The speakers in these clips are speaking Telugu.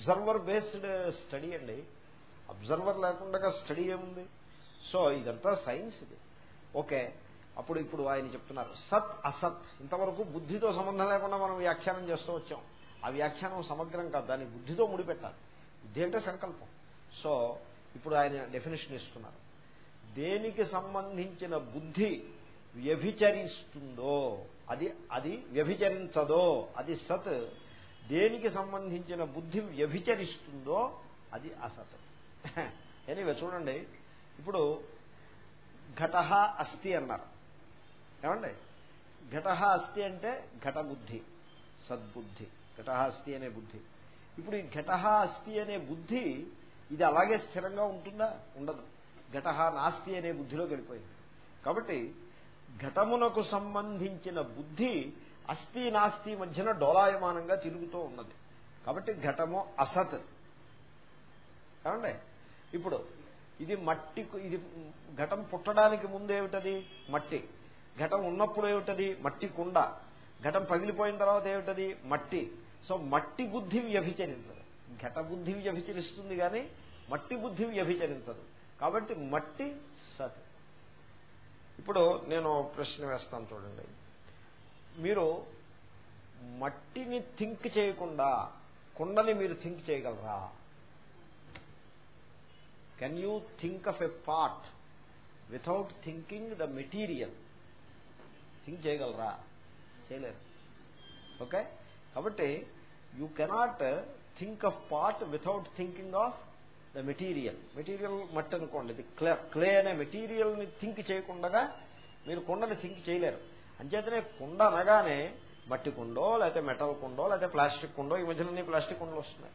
అబ్జర్వర్ బేస్డ్ స్టడీ అండి. అబ్జర్వర్ లేకుండా స్టడీ ఏముంది? సో ఇదంతా సైన్స్ ఇది. ఓకే అప్పుడు ఇప్పుడు ఆయన చెప్తున్నారు సత్ అసత్. ఇంతవరకు బుద్ధితో సంబంధం లేకుండా మనం వ్యాఖ్యానం చేస్తూ వచ్చాం. ఆ వ్యాఖ్యానం సమగ్రం కాదు దాన్ని బుద్ధితో ముడిపెట్టాలి. బుద్ధి అంటే సంకల్పం. సో ఇప్పుడు ఆయన డెఫినేషన్ ఇస్తున్నారు. దేనికి సంబంధించిన బుద్ధి వ్యభిచరిస్తుందో అది అది వ్యభిచరించదో అది సత్ దేనికి సంబంధించిన బుద్ధి వ్యభిచరిస్తుందో అది అసత్. ఎనివే చూడండి. ఇప్పుడు ఘట అస్థి అన్నారు. ఏమండి? ఘట అస్థి అంటే ఘట బుద్ధి సద్బుద్ధి. ఘట అస్థి అనే బుద్ధి. ఇప్పుడు ఈ ఘట అస్థి అనే బుద్ధి ఇది అలాగే స్థిరంగా ఉంటుందా? ఉండదు. ఘట నాస్తి అనే బుద్ధిలో గడిపోయింది కాబట్టి ఘటమునకు సంబంధించిన బుద్ధి అస్థి నాస్తి మధ్యన డోలాయమానంగా తిరుగుతూ ఉన్నది. కాబట్టి ఘటము అసత్. కావండి ఇప్పుడు ఇది మట్టి ఇది ఘటం పుట్టడానికి ముందు ఏమిటది మట్టి. ఘటం ఉన్నప్పుడు ఏమిటది? మట్టి కుండ. ఘటం పగిలిపోయిన తర్వాత ఏమిటది? మట్టి. సో మట్టి బుద్ధి వ్యభిచరించదు. ఘట బుద్ధి వ్యభిచరిస్తుంది కానీ మట్టి బుద్ధి వ్యభిచరించదు. కాబట్టి మట్టి సత్. ఇప్పుడు నేను ప్రశ్న వేస్తాను చూడండి. మీరు మట్టిని థింక్ చేయకుండా కుండని మీరు థింక్ చేయగలరా? Can you think of a part without thinking the material think చేయగలరా? చేయలేరు. ఓకే కాబట్టి you cannot think of part without thinking of the material material మట్టి అనుకోండి ఇది క్లే క్లే మెటీరియల్ మెటీరియల్ని థింక్ చేయకుండా మీరు కుండని థింక్ చేయలేరు. అంచేతనే కుండ అనగానే మట్టి కుండో లేకపోతే మెటల్ కుండో లేకపోతే ప్లాస్టిక్ కుండో ఈ మధ్యలోనే ప్లాస్టిక్ కుండలు వస్తున్నాయి.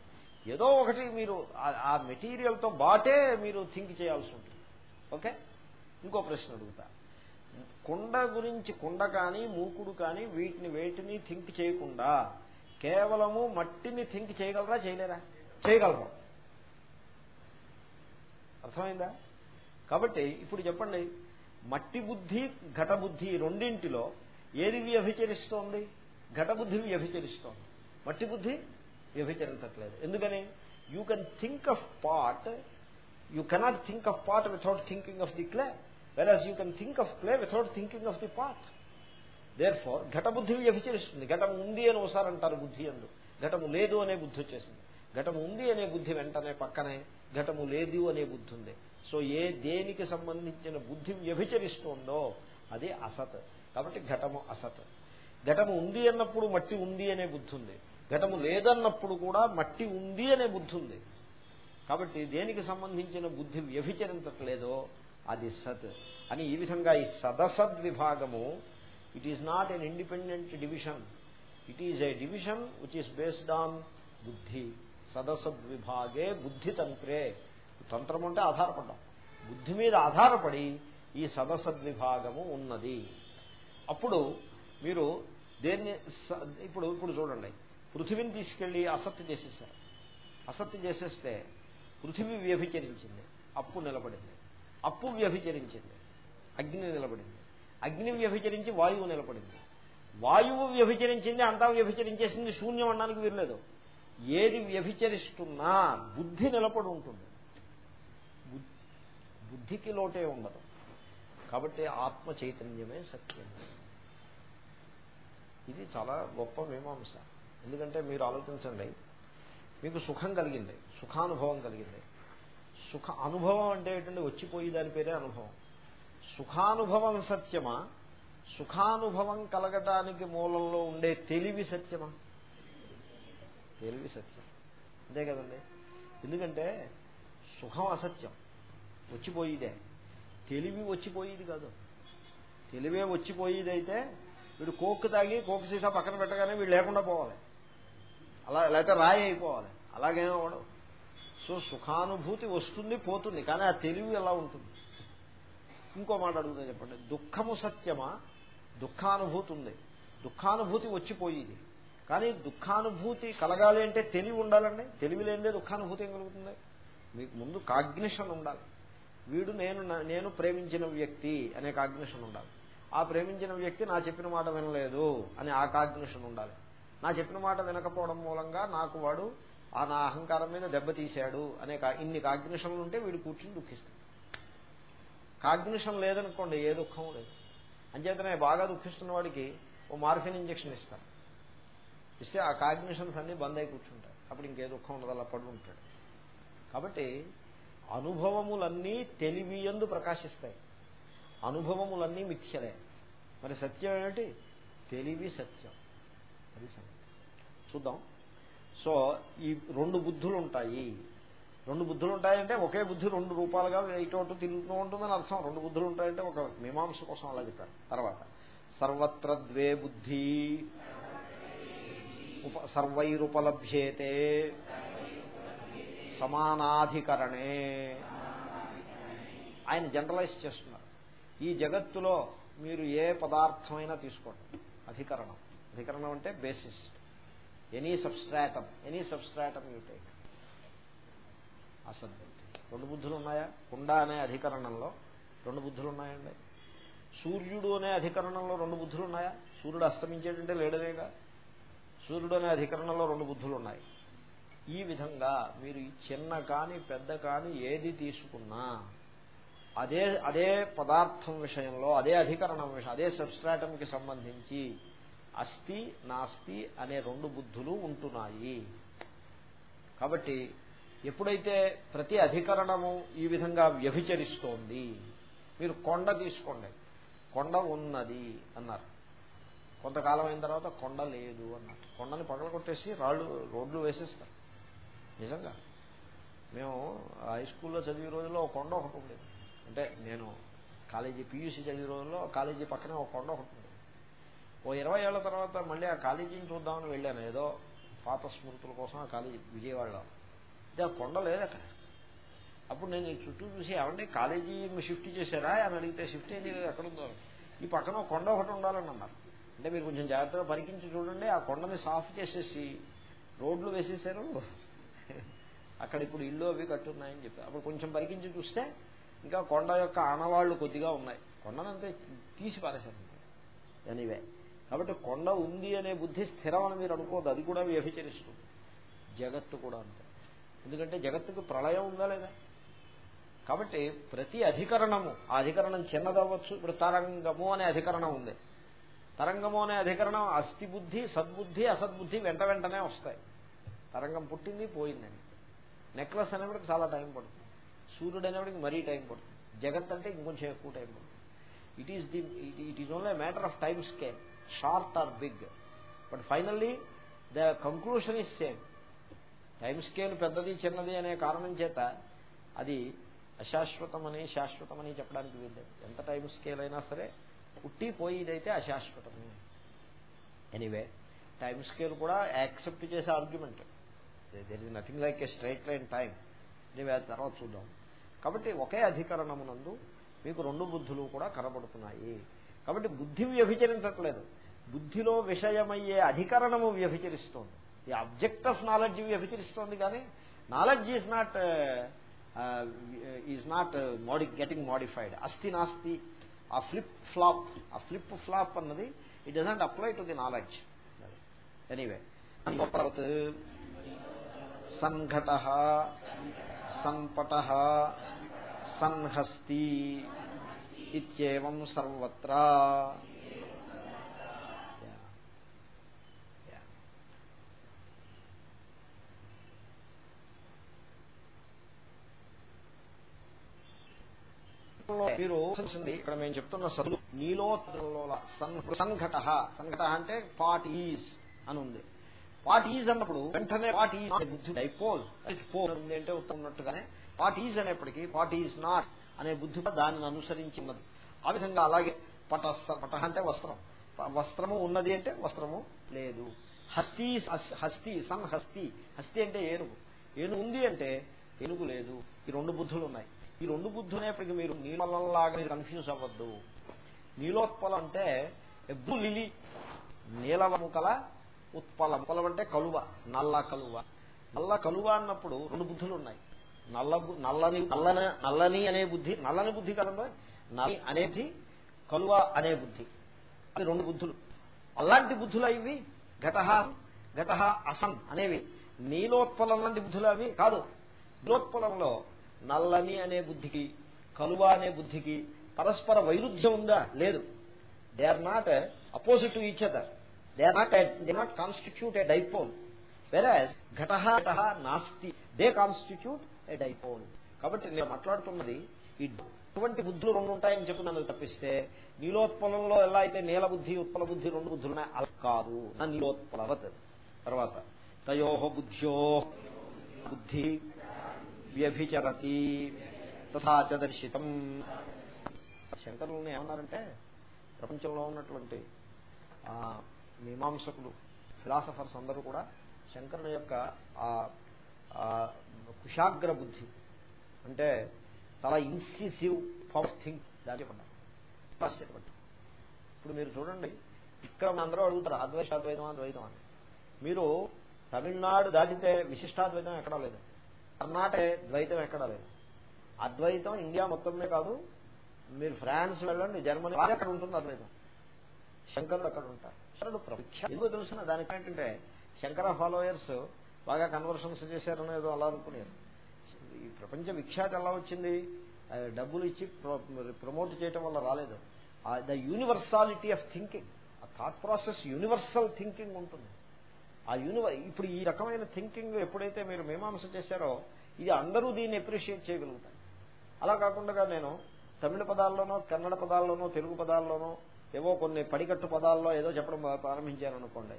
ఏదో ఒకటి మీరు ఆ మెటీరియల్తో బాటే మీరు థింక్ చేయాల్సి ఉంటుంది. ఓకే? ఇంకో ప్రశ్న అడుగుతా. కుండ గురించి కుండ కానీ మూకుడు కానీ వీటిని వేటిని థింక్ చేయకుండా కేవలము మట్టిని థింక్ చేయగలరా చేయలేరా? చేయగలరు. అర్థమైందా? కాబట్టి ఇప్పుడు చెప్పండి. మట్టి బుద్ధి ఘట బుద్ధి రెండింటిలో ఏది వ్యభిచరిస్తోంది? ఘట బుద్ధి వ్యభిచరిస్తోంది. మట్టి బుద్ధి వ్యభిచరించట్లేదు. ఎందుకని? You can think of part you cannot think of part without thinking of the clay whereas you can think of clay without thinking of the part therefore ఘటబుద్ధి వ్యభిచరిస్తుంది. ఘటం ఉంది అని ఒకసారి అంటారు బుద్ధి అందు. ఘటము లేదు అనే బుద్ధి వచ్చేసింది. ఘటము ఉంది అనే బుద్ధి వెంటనే పక్కనే ఘటము లేదు అనే బుద్ధి ఉంది. సో ఏ దేనికి సంబంధించిన బుద్ధి వ్యభిచరిస్తోందో అది అసత్. కాబట్టి ఘటము అసత్. ఘటము ఉంది అన్నప్పుడు మట్టి ఉంది అనే బుద్ధి ఉంది ఘటము లేదన్నప్పుడు కూడా మట్టి ఉంది అనే బుద్ధి ఉంది కాబట్టి దేనికి సంబంధించిన బుద్ధి వ్యభిచరించట్లేదో అది సత్. అని ఈ విధంగా ఈ సదసద్ విభాగము it is not an independent division it is a division which is based on బుద్ధి. సదసద్ విభాగే బుద్ధి తంత్రే. తంత్రం అంటే ఆధారపడ్డాం. బుద్ధి మీద ఆధారపడి ఈ సదసద్విభాగము ఉన్నది. అప్పుడు మీరు దేన్ని ఇప్పుడు ఇప్పుడు చూడండి. పృథివీని తీసుకెళ్ళి అసత్తి చేసేసారు అసత్తి చేసేస్తే పృథివీ వ్యభిచరించింది. అప్పు నిలబడింది. అప్పు వ్యభిచరించింది. అగ్ని నిలబడింది. అగ్ని వ్యభిచరించి వాయువు నిలబడింది. వాయువు వ్యభిచరించింది అంతా వ్యభిచరించేసింది శూన్యం అనడానికి వీరలేదు ఏది వ్యభిచరిస్తున్నా బుద్ధి నిలబడి ఉంటుంది. బుద్ధికి లోటే ఉండదు. కాబట్టి ఆత్మ చైతన్యమే సత్యం. ఇది చాలా గొప్ప మీమాంస. ఎందుకంటే మీరు ఆలోచించండి మీకు సుఖం కలిగింది సుఖానుభవం కలిగింది. సుఖ అనుభవం అంటే ఏంటంటే వచ్చిపోయి దాని పేరే అనుభవం. సుఖానుభవం సత్యమా? సుఖానుభవం కలగటానికి మూలంలో ఉండే తెలివి సత్యమా? తెలివి సత్యం. అంతే కదండి? ఎందుకంటే సుఖం అసత్యం. వచ్చిపోయిదే. తెలివి వచ్చిపోయేది కాదు. తెలివే వచ్చిపోయేదైతే వీడు కోక్ తాగి కోక్ సీసా పక్కన పెట్టగానే వీడు లేకుండా పోవాలి. అలా లేకపోతే రాయి అయిపోవాలి. అలాగేమో అవడం సో సుఖానుభూతి వస్తుంది పోతుంది. కానీ ఆ తెలివి ఎలా ఉంటుంది? ఇంకో మాట అడుగుతా చెప్పండి. దుఃఖము సత్యమా? దుఃఖానుభూతి ఉంది. దుఃఖానుభూతి వచ్చిపోయేది. కానీ దుఃఖానుభూతి కలగాలి అంటే తెలివి ఉండాలండి. తెలివి లేనిదే దుఃఖానుభూతి ఏం కలుగుతుంది? మీకు ముందు కాగ్నిషన్ ఉండాలి. వీడు నేను నేను ప్రేమించిన వ్యక్తి అనే కాగ్నిషన్ ఉండాలి. ఆ ప్రేమించిన వ్యక్తి నా చెప్పిన మాట వినలేదు అని ఆ కాగ్నిషన్ ఉండాలి. నా చెప్పిన మాట వినకపోవడం మూలంగా నాకు వాడు ఆ నా అహంకారం మీద దెబ్బతీశాడు అనే ఇన్ని కాగ్నిషన్లు ఉంటే వీడు కూర్చుని దుఃఖిస్తాడు. కాగ్నిషన్ లేదనుకోండి ఏ దుఃఖం లేదు. అంచేతనే బాగా దుఃఖిస్తున్న వాడికి ఓ మార్ఫిన్ ఇంజక్షన్ ఇస్తారు. ఇస్తే ఆ కాగ్నిషన్స్ అన్ని బంద్ అయి కూర్చుంటాయి. అప్పుడు ఇంకే దుఃఖం ఉండదు అలా పడి ఉంటాడు కాబట్టి అనుభవములన్నీ తెలివియందు ప్రకాశిస్తాయి. అనుభవములన్నీ మిథ్యలే. మరి సత్యం ఏమిటి? తెలివి సత్యం. అది చూద్దాం. సో ఈ రెండు బుద్ధులు ఉంటాయి రెండు బుద్ధులు ఉంటాయంటే ఒకే బుద్ధి రెండు రూపాలుగా ఇటు తిరుగుతూ ఉంటుందని అర్థం. రెండు బుద్ధులు ఉంటాయంటే ఒక మీమాంస కోసం అలా చెప్పారు. తర్వాత సర్వత్ర ద్వే బుద్ధి సర్వైరుపలభ్యేతే సమానాధికరణే. ఆయన జనరలైజ్ చేస్తున్నారు. ఈ జగత్తులో మీరు ఏ పదార్థమైనా తీసుకోండి. అధికరణం. అధికరణం అంటే basis any substratum any substratum you take అసద్బుద్ధి రెండు బుద్ధులు ఉన్నాయా? కుండ అనే అధికరణంలో రెండు బుద్ధులు ఉన్నాయండి. సూర్యుడు అనే అధికరణంలో రెండు బుద్ధులు ఉన్నాయా? సూర్యుడు అస్తమించేటంటే లేడనేగా. సూర్యుడు అనే అధికరణంలో రెండు బుద్ధులు ఉన్నాయి. ఈ విధంగా మీరు చిన్న కాని పెద్ద కాని ఏది తీసుకున్నా అదే అదే పదార్థం విషయంలో అదే అధికరణం విషయం అదే సబ్స్ట్రాటంకి సంబంధించి అస్థి నాస్తి అనే రెండు బుద్ధులు ఉంటున్నాయి. కాబట్టి ఎప్పుడైతే ప్రతి అధికరణము ఈ విధంగా వ్యభిచరిస్తోంది మీరు కొండ తీసుకోండి. కొండ ఉన్నది అన్నారు. కొంతకాలం అయిన తర్వాత కొండ లేదు అన్నారు. కొండని పగల కొట్టేసి రాళ్ళు రోడ్లు వేసేస్తారు. నిజంగా. మేము హై స్కూల్లో చదివే రోజుల్లో ఒక కొండ ఒకటి ఉండేది. అంటే నేను కాలేజీ పీయూసీ చదివే రోజుల్లో కాలేజీ పక్కనే ఒక కొండ ఒకటి ఉండేది. ఓ ఇరవై ఏళ్ళ తర్వాత మళ్ళీ ఆ కాలేజీని చూద్దామని వెళ్ళాను. ఏదో పాత స్మృతుల కోసం ఆ కాలేజీ విజయవాడలో. ఇది ఆ కొండ లేదు అక్కడ. అప్పుడు నేను చుట్టూ చూసి ఏమంటే కాలేజీ షిఫ్ట్ చేశారా? అని అడిగితే షిఫ్ట్ అయింది ఎక్కడుందో ఈ పక్కన కొండ ఒకటి ఉండాలని అన్నారు. అంటే మీరు కొంచెం జాగ్రత్తగా పరికించి చూడండి ఆ కొండని సాఫ్ చేసేసి రోడ్లు వేసేసారు. అక్కడ ఇప్పుడు ఇల్లు అవి కట్టున్నాయని చెప్పి. అప్పుడు కొంచెం పరికించి చూస్తే ఇంకా కొండ యొక్క ఆనవాళ్ళు కొద్దిగా ఉన్నాయి. కొండనంతా తీసి పారేశారు ఎనీవే. కాబట్టి కొండ ఉంది అనే బుద్ధి స్థిరం అని మీరు అనుకోదు అది కూడా వ్యభిచరిస్తుంది. జగత్తు కూడా అంతే. ఎందుకంటే జగత్తుకు ప్రళయం ఉందా లేదా? కాబట్టి ప్రతి అధికరణము ఆ అధికరణం చిన్నదవ్వచ్చు ఇప్పుడు తరంగము అనే అధికరణం ఉంది. తరంగము అనే అధికరణం అస్థిబుద్ధి సద్బుద్ధి అసద్బుద్ధి వెంట వెంటనే వస్తాయి. తరంగం పుట్టింది పోయిందండి నెక్లెస్ అనేప్పటికి చాలా టైం పడుతుంది. సూర్యుడు అనేప్పటికి మరీ టైం పడుతుంది. జగత్ అంటే ఇంకొంచెం ఎక్కువ టైం పడుతుంది. It is the it is only matter of time scale short or big but finally the conclusion is same time scale పెద్దది చిన్నది అనే కారణం చేత అది అశాశ్వతమని శాశ్వతమని చెప్పడానికి వీల్లేదు. ఎంత టైం స్కేల్ అయినా సరే పుట్టి పోయిదైతే అశాశ్వతమే. ఎనీవే టైం స్కేల్ కూడా యాక్సెప్ట్ చేసే argument there is nothing like a straight line time anyway తర్వాత చూద్దాం కాబట్టి ఒకే అధికరణమునందు మీకు రెండు బుద్ధులు కూడా కనబడుతున్నాయి. కాబట్టి బుద్ధి వ్యభిచరించట్లేదు. బుద్ధిలో విషయమయ్యే అధికరణము వ్యభిచరిస్తోంది. ది అబ్జెక్ట్ ఆఫ్ నాలెడ్జ్ వ్యభిచరిస్తోంది కానీ knowledge is not is not modi getting modified అస్థి నాస్తి ఆ ఫ్లిప్ ఫ్లాప్ ఆ ఫ్లిప్ ఫ్లాప్ అన్నది it doesn't apply to the knowledge anyway సంఘట సంపట సన్హస్తి ఇత్యేవం సర్వత్రా. మీరు ఇక్కడ మేము చెప్తున్న సదులు నీలో సంఘట. సంఘట అంటే పాట్ ఈజ్ అని ఉంది. వాట్ ఈజ్ అన్నప్పుడు వెంటనే వాట్ ఈజ్ బుద్ధి డైపోల్ పోల్ ఉంది అంటే ఉన్నట్టుగానే పాట్ ఈజ్ అనేప్పటికీ పాట్ ఈజ్ నాట్ అనే బుద్ధి దానిని అనుసరించి ఉన్నది. ఆ విధంగా అలాగే పటస్త పట అంటే వస్త్రం. వస్త్రము ఉన్నది అంటే వస్త్రము లేదు. హస్తి హస్తి సన్ హస్తి. హస్తి అంటే ఏనుగు. ఏనుగు ఉంది అంటే ఏనుగు లేదు. ఈ రెండు బుద్ధులు ఉన్నాయి ఈ రెండు బుద్ధునేప్పటికీ మీరు నీళ్ళలాగా కన్ఫ్యూజ్ అవ్వద్దు. నీలోత్పలం అంటే ఎబ్బు లిలి నీలవము కల ఉత్పలం. ఉత్పలం అంటే కలువ నల్ల కలువ. నల్ల కలువ అన్నప్పుడు రెండు బుద్ధులు ఉన్నాయి నల్ల నల్లని నల్లని నల్లని అనే బుద్ధి నల్లని బుద్ధి కలదా నల్లని అనేది కలువ అనే బుద్ధి. అది రెండు బుద్ధులు. అలాంటి బుద్ధులు ఇవి ఘటహ ఘటహ అసన్ అనేవి. నీలోత్పలం లాంటి బుద్ధులు అవి కాదు. నీలోత్పలంలో నల్లని అనే బుద్ధికి కలువ అనే బుద్ధికి పరస్పర వైరుధ్యం ఉందా? లేదు. They are not opposite to each other they are not they not constitute a dipole వెరాజ్ ఘట ఘట నాస్తి దే కాన్స్టిట్యూట్ ఏ డైపోల్ కాబట్టి నేను మాట్లాడుతున్నది ఈ ఇటువంటి బుద్ధులు రెండు ఉంటాయని చెప్పున్నాను తప్పిస్తే నీలోత్పలంలో ఎలా అయితే నీల బుద్ధి ఉత్పల బుద్ధి రెండు బుద్ధులు ఉన్నాయి అలా కాదు. నా నీలోత్పలవత్ తర్వాత తయో బుద్ధ్యో బుద్ధి వ్యభిచరతి తథా దర్శితం శంకరుల్ని ఏమన్నారంటే ప్రపంచంలో ఉన్నటువంటి మీమాంసకులు ఫిలాసఫర్స్ అందరూ కూడా శంకరుని యొక్క కుశాగ్ర బుద్ధి అంటే చాలా ఇన్సిసివ్ పవర్ థింక్ దాచిపడ్డారు ఆశ్చర్యపడ్డారు ఇప్పుడు మీరు చూడండి ఇక్కడ అందరూ అడుగుతారు అద్వైతాద్వైతం అద్వైతం అని. మీరు తమిళనాడు దాటితే విశిష్టాద్వైతం ఎక్కడా లేదు. కర్ణాటక ద్వైతం ఎక్కడా లేదు. అద్వైతం ఇండియా మొత్తమే కాదు మీరు ఫ్రాన్స్ వెళ్ళండి జర్మనీ అక్కడ ఉంటుంది అద్వైతం. శంకర్లు అక్కడ ఉంటారు. శంకరుడు ప్రముఖ ఎందుకు తెలుసిన దానికి ఏంటంటే శంకర ఫాలోయర్స్ బాగా కన్వర్షన్స్ చేశారని ఏదో అలా అనుకునేది ఈ ప్రపంచ విఖ్యాత ఎలా వచ్చింది? డబ్బులు ఇచ్చి ప్రమోట్ చేయటం వల్ల రాలేదు. ద యూనివర్సాలిటీ ఆఫ్ థింకింగ్ ఆ థాట్ ప్రాసెస్ యూనివర్సల్ థింకింగ్ ఉంటుంది. ఆ యూనివర్ ఇప్పుడు ఈ రకమైన థింకింగ్ ఎప్పుడైతే మీరు మీమాంస చేశారో ఇది అందరూ దీన్ని అప్రిషియేట్ చేయగలుగుతారు. అలా కాకుండా నేను తమిళ పదాల్లోనో కన్నడ పదాల్లోనో తెలుగు పదాల్లోనో ఏవో కొన్ని పడికట్టు పదాల్లో ఏదో చెప్పడం ప్రారంభించారు అనుకోండి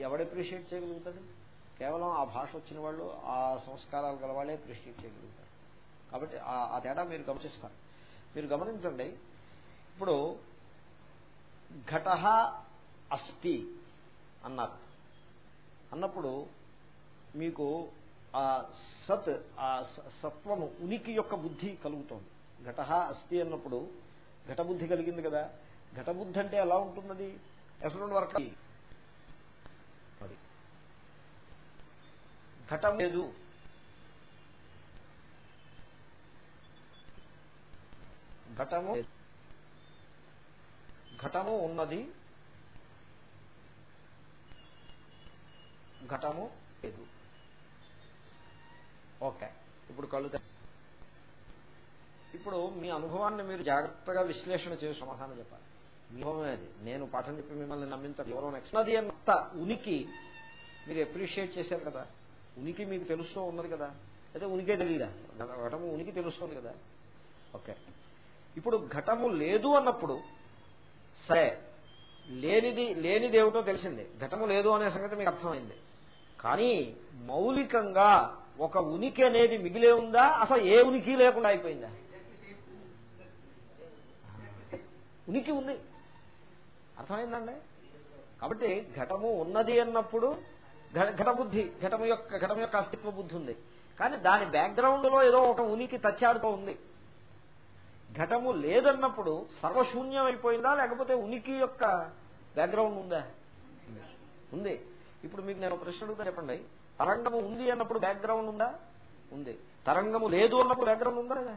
ఎవడు అప్రిషియేట్ చేయగలుగుతాడు? కేవలం ఆ భాష వచ్చిన వాళ్ళు ఆ సంస్కారాలు గల వాళ్ళే అప్రిషియేట్ చేయగలుగుతారు. కాబట్టి ఆ తేడా మీరు గమనిస్తారు మీరు గమనించండి ఇప్పుడు ఘట అస్థి అన్నారు. అన్నప్పుడు మీకు ఆ సత్ ఆ సత్వము ఉనికి యొక్క బుద్ధి కలుగుతోంది. ఘట అస్థి అన్నప్పుడు ఘటబుద్ధి కలిగింది కదా. ఘటబుద్ధి అంటే ఎలా ఉంటున్నది? ఎఫ్రెండ్ వర్క్ అది. ఘటం లేదు. ఘటము ఘటము ఉన్నది. ఘటము లేదు. ఓకే. ఇప్పుడు కళ్ళు ఇప్పుడు మీ అనుభవాన్ని మీరు జాగ్రత్తగా విశ్లేషణ చేసి సమాధానం చెప్పాలి. మీ అనుభవమే అది. నేను పాఠం చెప్పి మిమ్మల్ని నమ్మించాలి ఎవరో నది అంత ఉనికి మీరు అప్రిషియేట్ చేశారు కదా. ఉనికి మీకు తెలుస్తూ ఉన్నది కదా. అయితే ఉనికే తెలియదా ఘటము ఉనికి తెలుస్తుంది కదా. ఓకే. ఇప్పుడు ఘటము లేదు అన్నప్పుడు సరే లేనిది లేనిది ఏమిటో తెలిసింది. ఘటము లేదు అనే సంగతి మీకు అర్థమైంది. కానీ మౌలికంగా ఒక ఉనికి అనేది మిగిలే ఉందా? అసలు ఏ ఉనికి లేకుండా అయిపోయిందా? ఉనికి ఉంది. అర్థమైందండి? కాబట్టి ఘటము ఉన్నది అన్నప్పుడు ఘటబుద్ధి ఘటము యొక్క ఘటం యొక్క అస్తిత్వ బుద్ధి ఉంది. కానీ దాని బ్యాక్గ్రౌండ్లో ఏదో ఒక ఉనికి తచ్చాడుతూ ఉంది. ఘటము లేదన్నప్పుడు సర్వశూన్యం అయిపోయిందా? లేకపోతే ఉనికి యొక్క బ్యాక్గ్రౌండ్ ఉందా? ఉంది. ఇప్పుడు మీకు నేను ప్రశ్న అడుగుతా చెప్పండి. తరంగము ఉంది అన్నప్పుడు బ్యాక్గ్రౌండ్ ఉందా? ఉంది. తరంగము లేదు అన్నప్పుడు బ్యాక్గ్రౌండ్ ఉందా లేదా?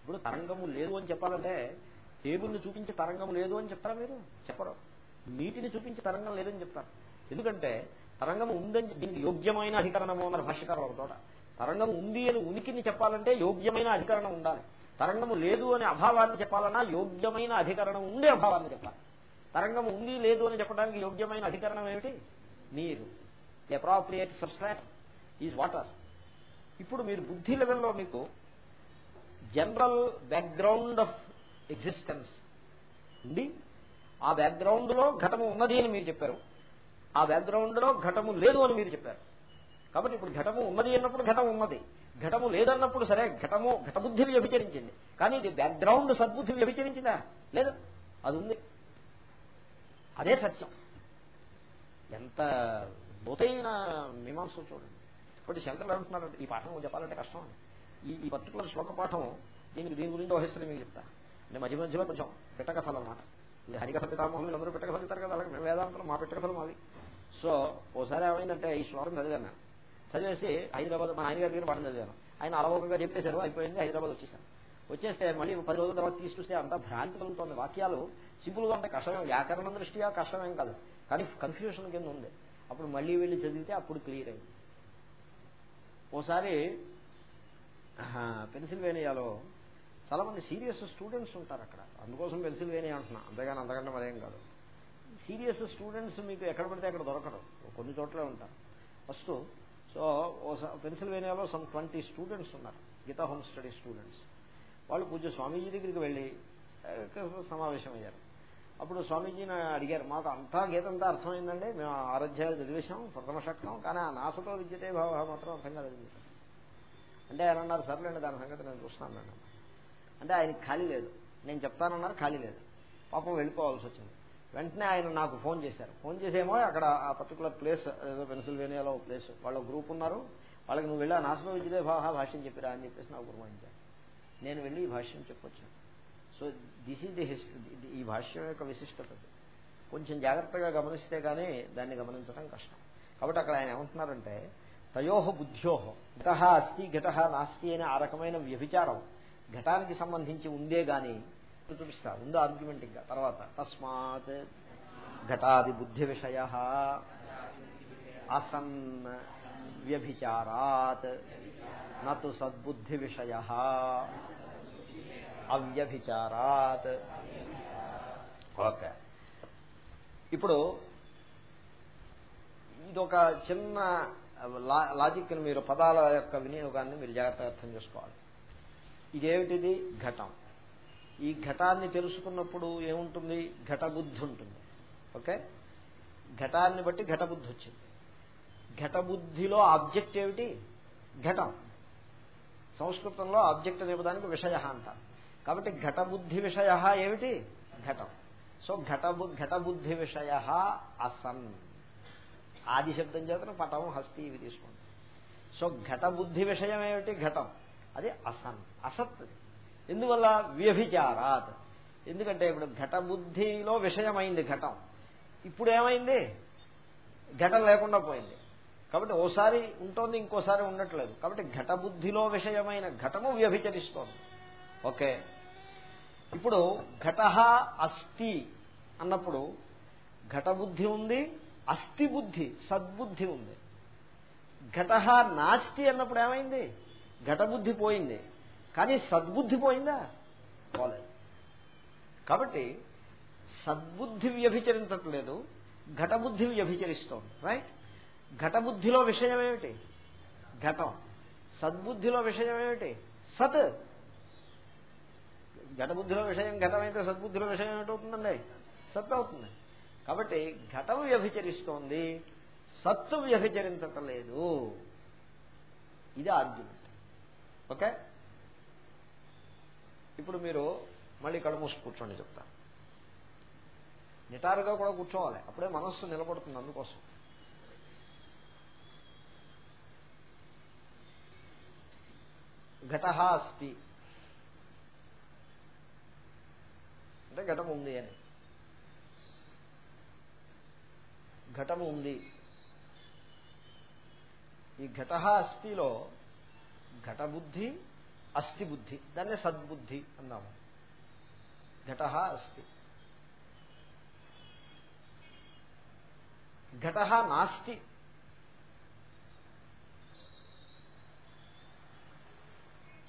ఇప్పుడు తరంగము లేదు అని చెప్పాలంటే టేబుల్ని చూపించి తరంగం లేదు అని చెప్తారా మీరు? చెప్పరు. నీటిని చూపించి తరంగం లేదని చెప్తారు. ఎందుకంటే తరంగం ఉందని దీనికి యోగ్యమైన అధికరణము అన్నారు భాష్యకారులు ఒక తరంగం ఉంది అని ఉనికిని చెప్పాలంటే యోగ్యమైన అధికరణం ఉండాలి. తరంగము లేదు అనే అభావాన్ని చెప్పాలన్నా యోగ్యమైన అధికరణం ఉండే అభావాన్ని చెప్పాలి. తరంగం ఉంది లేదు అని చెప్పడానికి యోగ్యమైన అధికరణం ఏమిటి? నీరు. అప్రాప్రియేట్ సబ్స్ట్రాట్ ఈజ్ వాటర్ ఇప్పుడు మీరు బుద్ధి లెవెల్లో మీకు జనరల్ బ్యాక్గ్రౌండ్ ఆఫ్ ఎగ్జిస్టెన్స్ ఉండి ఆ బ్యాక్గ్రౌండ్లో ఘటము ఉన్నది అని మీరు చెప్పారు. ఆ బ్యాక్గ్రౌండ్లో ఘటము లేదు అని మీరు చెప్పారు. కాబట్టి ఇప్పుడు ఘటము ఉన్నది అన్నప్పుడు ఘటం ఉన్నది. ఘటము లేదన్నప్పుడు సరే ఘటము ఘటబుద్ధి వ్యభిచరించింది. కానీ ఇది బ్యాక్గ్రౌండ్ సద్బుద్ధి వ్యభిచరించిందా? లేదు? అది ఉంది. అదే సత్యం. ఎంత లోతైన మీమాంస చూడండి. ఇప్పుడు శంకర్లు అంటున్నారు ఈ పాఠం చెప్పాలంటే కష్టం. ఈ ఈ పర్టికులర్ శ్లోక పాఠం దీనికి దీని గురించి వహిస్తుంది మీకు చెప్తా. అంటే మధ్య మధ్యలో కొంచెం పెట్టకథలు అనమాట ఇది హరికథ పితామహులు అందరూ పెట్టకథలు చెప్తారు కదా అలాగే వేదాంతలు మా పెట్టకథలు మావి సో ఓసారి ఏమైందంటే ఈ శ్లోకం చదివాను చదివేసి హైదరాబాద్ మా ఆయన గారి పాఠం చదివాను. ఆయన అలవోకంగా చెప్పేశారు అయిపోయింది హైదరాబాద్ వచ్చేసాను వచ్చేస్తే మళ్ళీ పది రోజుల తర్వాత తీసి చూస్తే అంతా భ్రాంతి కలుగుతుంది వాక్యాలు సింపుల్గా కష్టమే. వ్యాకరణ దృష్ట్యా కష్టమేం కాదు. కానీ కన్ఫ్యూషన్ కింద ఉంది. అప్పుడు మళ్ళీ వెళ్ళి చదివితే అప్పుడు క్లియర్ అయింది. ఓసారి పెన్సిల్వేనియాలో చాలా మంది సీరియస్ స్టూడెంట్స్ ఉంటారు అక్కడ. అందుకోసం పెన్సిల్వేనియా అంటున్నా. అంతేగాని అంతకంటే మరేం కాదు. సీరియస్ స్టూడెంట్స్ మీకు ఎక్కడ పడితే అక్కడ దొరకరు. కొన్ని చోట్లే ఉంటారు. ఫస్ట్ సో పెన్సిల్వేనియాలో సమ్ ట్వంటీ స్టూడెంట్స్ ఉన్నారు. Gita home study students. వాళ్ళు పూజ స్వామీజీ దగ్గరికి వెళ్ళి సమావేశం అయ్యారు అప్పుడు స్వామీజీని అడిగారు మాకు అంతా గీతంతా అర్థమైందండి. మేము ఆరాధ్యాలు చదివేశాం ప్రథమ శక్తం కానీ ఆ నాసతో విద్యతే భావ మాత్రం అర్థం కాలేదు. అంటే ఆయన అన్నారు సర్లేండి దాని సంగతి నేను చూస్తాను మేడం. అంటే ఆయనకి ఖాళీ లేదు. నేను చెప్తానన్నారు ఖాళీ లేదు. పాపం వెళ్ళిపోవాల్సి వచ్చింది. వెంటనే ఆయన నాకు ఫోన్ చేశారు. ఫోన్ చేసేమో అక్కడ ఆ పర్టికులర్ ప్లేస్ ఏదో పెన్సిల్వేనియాలో ప్లేస్ వాళ్ళ గ్రూప్ ఉన్నారు. వాళ్ళకి నువ్వు వెళ్ళా నాశనం విద్యతే భాష భాష్యం చెప్పిరా అని చెప్పేసి నాకు గుర్తించాను నేను వెళ్ళి ఈ భాష్యం చెప్పొచ్చాను. So this is the history ఈ భాష్యం యొక్క విశిష్టత కొంచెం జాగ్రత్తగా గమనిస్తే కానీ దాన్ని గమనించడం కష్టం. కాబట్టి అక్కడ ఆయన ఏమంటున్నారంటే తయోహ బుద్ధ్యోహ ఘట అస్థి ఘట నాస్తి అనే ఆ రకమైన వ్యభిచారం ఘటానికి సంబంధించి ఉందే గాని చూపిస్తా ఉందో ఆర్గ్యుమెంట్ ఇంకా. తర్వాత తస్మాత్ ఘటాది బుద్ధి విషయ అసన్ వ్యభిచారాత్ నతు సద్బుద్ధి విషయ అవ్యభిచారాత్. ఓకే. ఇప్పుడు ఇదొక చిన్న లాజిక్ మీరు పదాల యొక్క వినియోగాన్ని మీరు జాగ్రత్తగా అర్థం చేసుకోవాలి. ఇదేమిటిది ఘటం? ఈ ఘటాన్ని తెలుసుకున్నప్పుడు ఏముంటుంది? ఘటబుద్ధి ఉంటుంది. ఓకే? ఘటాన్ని బట్టి ఘటబుద్ధి వచ్చింది. ఘటబుద్ధిలో ఆబ్జెక్ట్ ఏమిటి? ఘటం. సంస్కృతంలో ఆబ్జెక్ట్ అనే విషయ అంటారు కాబట్టి ఘటబుద్ధి విషయ ఏమిటి? ఘటం. సో ఘటబు ఘటబుద్ధి విషయ అసన్. ఆది శబ్దం చేతన పటం హస్తి ఇవి తీసుకోండి. సో ఘటబుద్ధి విషయం ఏమిటి? ఘటం. అది అసన్ అసత్. ఎందువల్ల? వ్యభిచారాత్. ఎందుకంటే ఇప్పుడు ఘటబుద్ధిలో విషయమైంది ఘటం. ఇప్పుడు ఏమైంది ఘటం లేకుండా పోయింది. కాబట్టి ఓసారి ఉంటుంది ఇంకోసారి ఉండట్లేదు. కాబట్టి ఘటబుద్ధిలో విషయమైన ఘటము వ్యభిచరిస్తోంది. ఓకే. ఇప్పుడు ఘట అస్థి అన్నప్పుడు ఘటబుద్ధి ఉంది అస్థి బుద్ధి సద్బుద్ధి ఉంది. ఘట నాస్తి అన్నప్పుడు ఏమైంది? ఘటబుద్ధి పోయింది. కానీ సద్బుద్ధి పోయిందా? పోలేదు. కాబట్టి సద్బుద్ధి వ్యభిచరించట్లేదు ఘటబుద్ధి వ్యభిచరిస్తోంది. రైట్? ఘటబుద్ధిలో విషయం ఏమిటి? ఘటం. సద్బుద్ధిలో విషయం ఏమిటి? సత్. ఘటబుద్ధిలో విషయం ఘటమైతే సద్బుద్ధిలో విషయం ఏమిటవుతుందండి? సత్ అవుతుంది. కాబట్టి ఘటం వ్యభిచరిస్తోంది సత్తు వ్యభిచరించటం లేదు ఇది ఆర్గ్యుమెంట్ ఓకే? ఇప్పుడు మీరు మళ్ళీ కళ్ళు మూసి కూర్చోండి చెప్తా. నిటారుగా కూడా కూర్చోవాలి. అప్పుడే మనస్సు నిలబడుతుంది అందుకోసం. ఘట అస్తి. అంటే ఘటం ఉంది అని. ఘటము ఉంది. ఈ ఘట అస్థిలో ఘటబుద్ధి అస్థి బుద్ధి. దాన్నే సద్బుద్ధి అన్నాము. ఘట అస్థి. ఘట నాస్తి.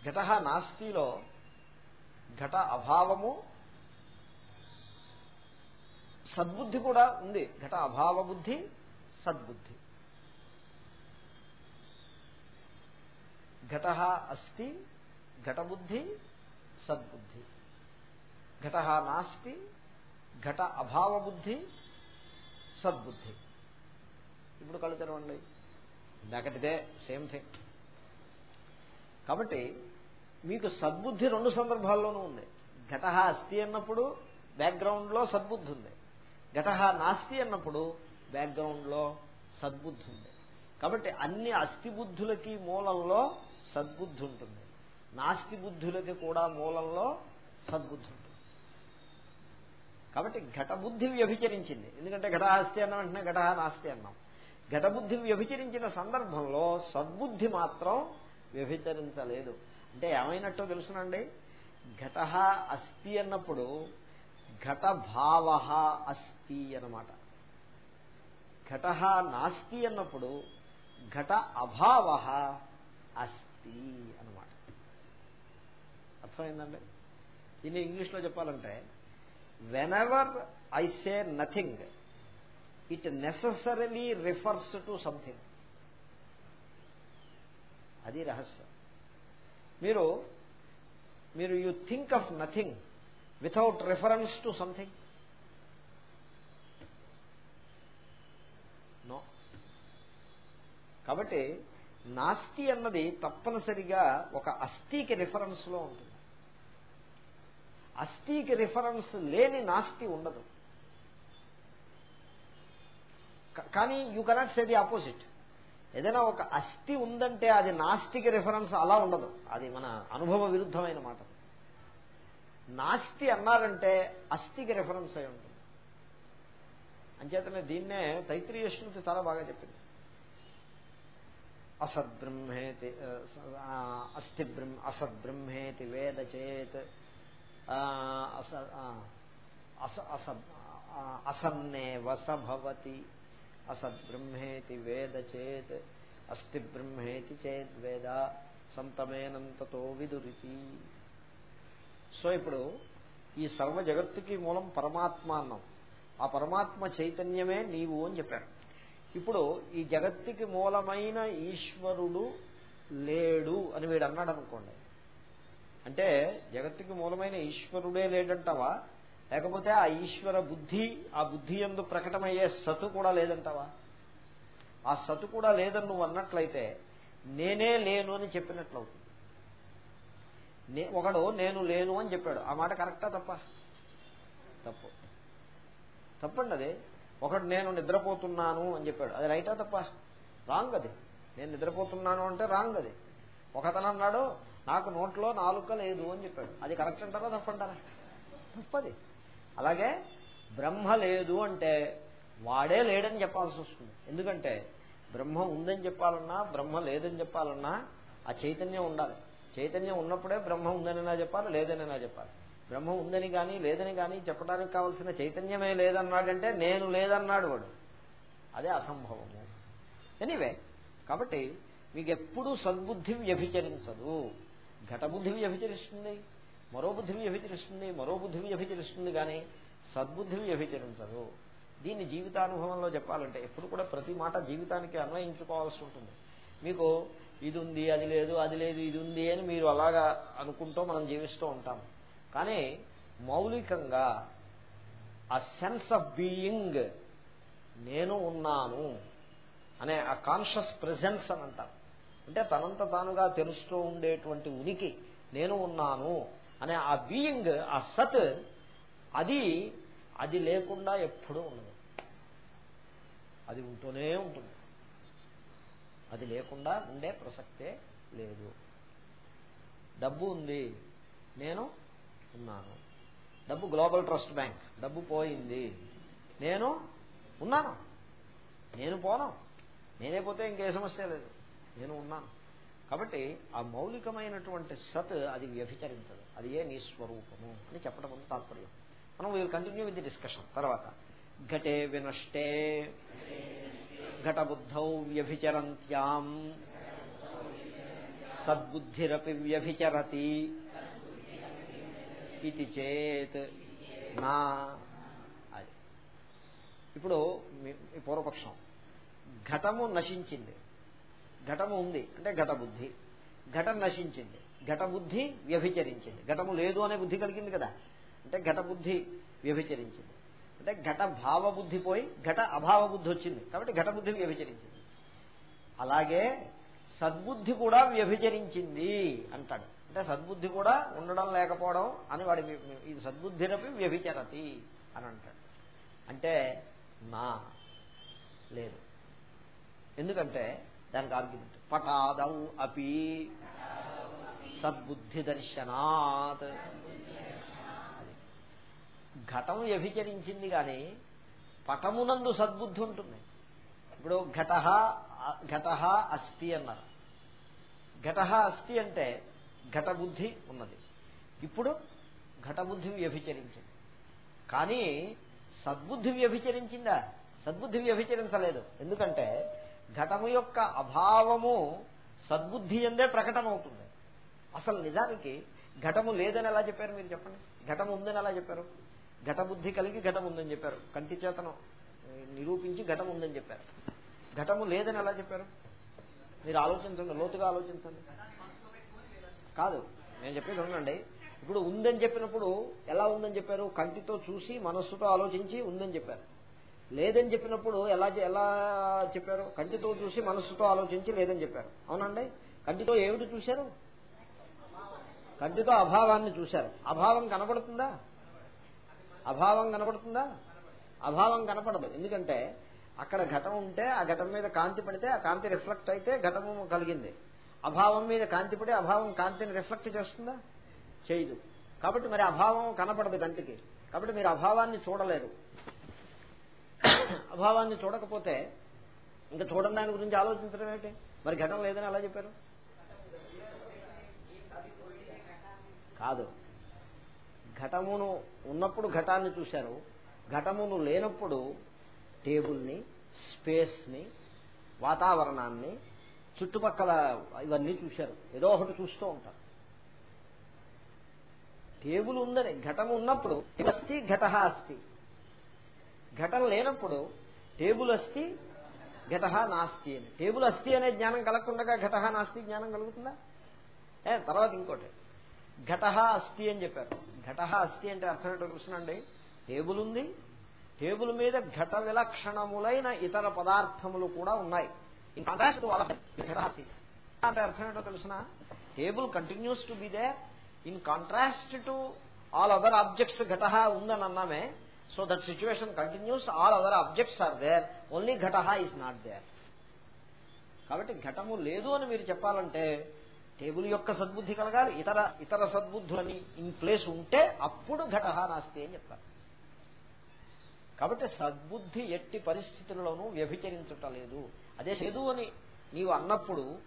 ఘట నాస్తిలో ఘట అభావము సద్బుద్ధి కూడా ఉంది. ఘట అభావ బుద్ధి సద్బుద్ధి. ఘట అస్తి ఘటబుద్ధి సద్బుద్ధి. ఘట నాస్తి ఘట అభావబుద్ధి సద్బుద్ధి. ఇప్పుడు కళ్ళు తెరవండి. ఇందాకటిదే సేమ్ థింగ్. కాబట్టి మీకు సద్బుద్ధి రెండు సందర్భాల్లోనూ ఉంది. ఘట అస్తి అన్నప్పుడు బ్యాక్గ్రౌండ్లో సద్బుద్ధి ఉంది. ఘట నాస్తి అన్నప్పుడు బ్యాక్గ్రౌండ్లో సద్బుద్ధి ఉంది. కాబట్టి అన్ని అస్థిబుద్ధులకి మూలంలో సద్బుద్ధి ఉంటుంది. నాస్తి బుద్ధులకి కూడా మూలంలో సద్బుద్ధి ఉంటుంది. కాబట్టి ఘటబుద్ధి వ్యభిచరించింది. ఎందుకంటే ఘటహాస్తి అన్న వెంటనే ఘట నాస్తి అన్నాం. ఘటబుద్ధి వ్యభిచరించిన సందర్భంలో సద్బుద్ధి మాత్రం వ్యభిచరించలేదు. అంటే ఏమైనట్టో తెలుసునండి? ఘట అస్థి అన్నప్పుడు ఘటభావ అస్థి అన్నమాట. ఘట నాస్తి అన్నప్పుడు ఘట అభావ అస్తి అనమాట అర్థమైందండి? దీన్ని ఇంగ్లీష్లో చెప్పాలంటే whenever I say nothing it necessarily refers to something అది రహస్యం. మీరు మీరు you think of nothing without reference to something no కాబట్టి నాస్తి అన్నది తప్పనిసరిగా ఒక అస్థికి రిఫరెన్స్లో ఉంటుంది. అస్థికి రిఫరెన్స్ లేని నాస్తి ఉండదు. కానీ you cannot say the opposite ఏదైనా ఒక అస్థి ఉందంటే అది నాస్తికి రిఫరెన్స్ అలా ఉండదు. అది మన అనుభవ విరుద్ధమైన మాట. నాస్తి అన్నారంటే అస్థికి రిఫరెన్స్ అయి ఉంటుంది. అంచేతనే దీన్నే తైత్రీయ శృతి చాలా బాగా చెప్పింది. అసద్బ్రహ్మేతి అస్థి బ్రహ్మ అసద్బ్రహ్మేతి వేద చేత్ అసన్నేవ సభవతి అసద్బ్రహ్మేతి వేద చేత్ అస్థి బ్రహ్మేతి చేద్వేద సంతమేనంతతో విదురితి. సో ఇప్పుడు ఈ సర్వ జగత్తుకి మూలం పరమాత్మ అన్నాం. ఆ పరమాత్మ చైతన్యమే నీవు అని చెప్పారు. ఇప్పుడు ఈ జగత్తుకి మూలమైన ఈశ్వరుడు లేడు అని వీడు అన్నాడు అనుకోండి. అంటే జగత్తుకి మూలమైన ఈశ్వరుడే లేడంటావా? లేకపోతే ఆ ఈశ్వర బుద్ధి ఆ బుద్ధి ఎందు ప్రకటమయ్యే సతు కూడా లేదంటావా? ఆ సతు కూడా లేదని నువ్వు అన్నట్లయితే నేనే లేను అని చెప్పినట్లవుతుంది. ఒకడు నేను లేను అని చెప్పాడు. ఆ మాట కరెక్టా తప్ప? తప్పు. తప్పండి అది. ఒకడు నేను నిద్రపోతున్నాను అని చెప్పాడు. అది రైటా తప్ప? రాంగ్ అది నేను నిద్రపోతున్నాను అంటే రాంగ్ అది ఒకతను అన్నాడు నాకు నోట్లో నాలుక లేదు అని చెప్పాడు. అది కరెక్ట్ అంటారా తప్పంటారా తప్పది. అలాగే బ్రహ్మ లేదు అంటే వాడే లేడని చెప్పాల్సి వస్తుంది. ఎందుకంటే బ్రహ్మ ఉందని చెప్పాలన్నా బ్రహ్మ లేదని చెప్పాలన్నా ఆ చైతన్యం ఉండాలి. చైతన్యం ఉన్నప్పుడే బ్రహ్మ ఉందనైనా చెప్పాలి లేదనైనా చెప్పాలి. బ్రహ్మ ఉందని కానీ లేదని కానీ చెప్పడానికి కావలసిన చైతన్యమే లేదన్నాడంటే నేను లేదన్నాడు వాడు. అదే అసంభవము. ఎనీవే కాబట్టి మీకు ఎప్పుడూ సద్బుద్ధి వ్యభిచరించదు. ఘటబుద్ధి వ్యభిచరిస్తుంది మరో బుద్ధి వ్యభిచరిస్తుంది మరో బుద్ధి వ్యభిచరిస్తుంది కానీ సద్బుద్ధి వ్యభిచరించదు. దీన్ని జీవితానుభవంలో చెప్పాలంటే ఎప్పుడు కూడా ప్రతి మాట జీవితానికి అన్వయించుకోవాల్సి ఉంటుంది. మీకు ఇది ఉంది అది లేదు అది లేదు ఇది ఉంది అని మీరు అలాగా అనుకుంటూ మనం జీవిస్తూ ఉంటాం. కానీ మౌలికంగా ఆ సెన్స్ ఆఫ్ బీయింగ్ నేను ఉన్నాను అనే ఆ కాన్షియస్ ప్రెసెన్స్ అని అంటారు. అంటే తనంత తానుగా తెలుస్తూ ఉండేటువంటి ఉనికి నేను ఉన్నాను అనే ఆ బీయింగ్ ఆ సత్ అది అది లేకుండా ఎప్పుడూ ఉండదు. అది ఉంటూనే ఉంటుంది. అది లేకుండా ఉండే ప్రసక్తే లేదు. డబ్బు ఉంది నేను ఉన్నాను డబ్బు గ్లోబల్ ట్రస్ట్ బ్యాంక్. డబ్బు పోయింది. నేను ఉన్నాను. నేను పోను. నేనే పోతే ఇంకే సమస్య లేదు. నేను ఉన్నాను. కాబట్టి ఆ మౌలికమైనటువంటి సత్ అది వ్యభిచరించదు. అది ఏ నీ స్వరూపము అని చెప్పడం తాత్పర్యం. మనం we'll continue with the discussion. తర్వాత ఘటే వినష్టే ఘటబుద్ధౌ వ్యభిచరంత్యాం. సద్బుద్ధిరపి వ్యభిచరతి. ఇది చేత్ నా అది. ఇప్పుడు పూర్వపక్షం. ఘటము నశించింది. ఘటము ఉంది అంటే ఘటబుద్ధి. ఘటం నశించింది. ఘటబుద్ధి వ్యభిచరించింది. ఘటము లేదు అనే బుద్ధి కలిగింది కదా. అంటే ఘటబుద్ధి వ్యభిచరించింది. అంటే ఘట భావ బుద్ధి పోయి ఘట అభావ బుద్ధి వచ్చింది. కాబట్టి ఘటబుద్ధి వ్యభిచరించింది. అలాగే సద్బుద్ధి కూడా వ్యభిచరించింది అంటాడు. అంటే సద్బుద్ధి కూడా ఉండడం లేకపోవడం అని వాడి ఇది సద్బుద్ధిరపి వ్యభిచరతి అని అంటాడు. అంటే నా లేదు. ఎందుకంటే దానికి ఆర్గ్యుమెంట్. పటాదౌ అపి సద్బుద్ధి దర్శనాత్. ఘటం వ్యభిచరించింది కానీ పటమునందు సద్బుద్ధి ఉంటుంది. ఇప్పుడు ఘట ఘట అస్థి అన్నారు. ఘట అస్థి అంటే ఘటబుద్ధి ఉన్నది. ఇప్పుడు ఘటబుద్ధి వ్యభిచరించింది. కానీ సద్బుద్ధి వ్యభిచరించిందా? సద్బుద్ధి వ్యభిచరించలేదు. ఎందుకంటే ఘటము యొక్క అభావము సద్బుద్ధి ఎందే ప్రకటమవుతుంది అసలు నిజానికి ఘటము లేదని ఎలా చెప్పారు మీరు చెప్పండి? ఘటం ఉందని ఎలా చెప్పారు? ఘటబుద్ధి కలిగి ఘటం ఉందని చెప్పారు. కంటి చేతను నిరూపించి ఘటం ఉందని చెప్పారు. ఘటము లేదని ఎలా చెప్పారు? మీరు ఆలోచించండి లోతుగా ఆలోచించండి. కాదు. నేను చెప్పేది ఉండండి ఇప్పుడు ఉందని చెప్పినప్పుడు ఎలా ఉందని చెప్పారు? కంటితో చూసి మనస్సుతో ఆలోచించి ఉందని చెప్పారు. లేదని చెప్పినప్పుడు ఎలా ఎలా చెప్పారు? కంటితో చూసి మనస్సుతో ఆలోచించి లేదని చెప్పారు. అవునండి? కంటితో ఏమిటి చూశారు? కంటితో అభావాన్ని చూశారు. అభావం కనపడుతుందా? అభావం కనపడుతుందా? అభావం కనపడదు. ఎందుకంటే అక్కడ ఘటం ఉంటే ఆ ఘటం మీద కాంతి పడితే ఆ కాంతి రిఫ్లెక్ట్ అయితే ఘటము కలిగింది. అభావం మీద కాంతి పడి అభావం కాంతిని రిఫ్లెక్ట్ చేస్తుందా? చేయదు. కాబట్టి మరి అభావం కనపడదు కంటికి కాబట్టి మీరు అభావాన్ని చూడలేరు. అభావాన్ని చూడకపోతే ఇంకా చూడండి దాని గురించి ఆలోచించడం ఏంటి? మరి ఘటం లేదని అలా చెప్పారు? కాదు. ఘటమును ఉన్నప్పుడు ఘటాన్ని చూశారు. ఘటమును లేనప్పుడు టేబుల్ని స్పేస్ని వాతావరణాన్ని చుట్టుపక్కల ఇవన్నీ చూశారు. ఏదో ఒకటి చూస్తూ ఉంటారు. టేబుల్ ఉందని ఘటం ఉన్నప్పుడు అస్థి ఘట అస్థి. ఘటం లేనప్పుడు టేబుల్ అస్థి ఘట నాస్తి అని. టేబుల్ అస్థి అనే జ్ఞానం కలగకుండా ఘట నాస్తి జ్ఞానం కలుగుతుందా? ఏ తర్వాత ఇంకోటి. ఘట అస్థి అని చెప్పారు. ఘట అస్థి అంటే అర్థం ఏంటో చూసినండి టేబుల్ ఉంది. టేబుల్ మీద ఘట విలక్షణములైన ఇతర పదార్థములు కూడా ఉన్నాయి. ఇన్ కాంట్రాస్ట్ అంటే అర్థం ఏంటో తెలిసిన table continues to be there in contrast to all other objects ఘట ఉందని అన్నామే so that situation continues all other objects are there only ఘట ఈజ్ నాట్ దేర్ కాబట్టి ఘటము లేదు అని మీరు చెప్పాలంటే టేబుల్ యొక్క సద్బుద్ధి కలగాలి ఇతర ఇతర సద్బుద్ధులని ఇన్ ప్లేస్ ఉంటే అప్పుడు ఘట నాస్తి అని చెప్తారు కాబట్టి సద్బుద్ధి ఎట్టి పరిస్థితుల్లోనూ వ్యభిచరించటలేదు. అదే లేదు అని నీవు అన్నప్పుడు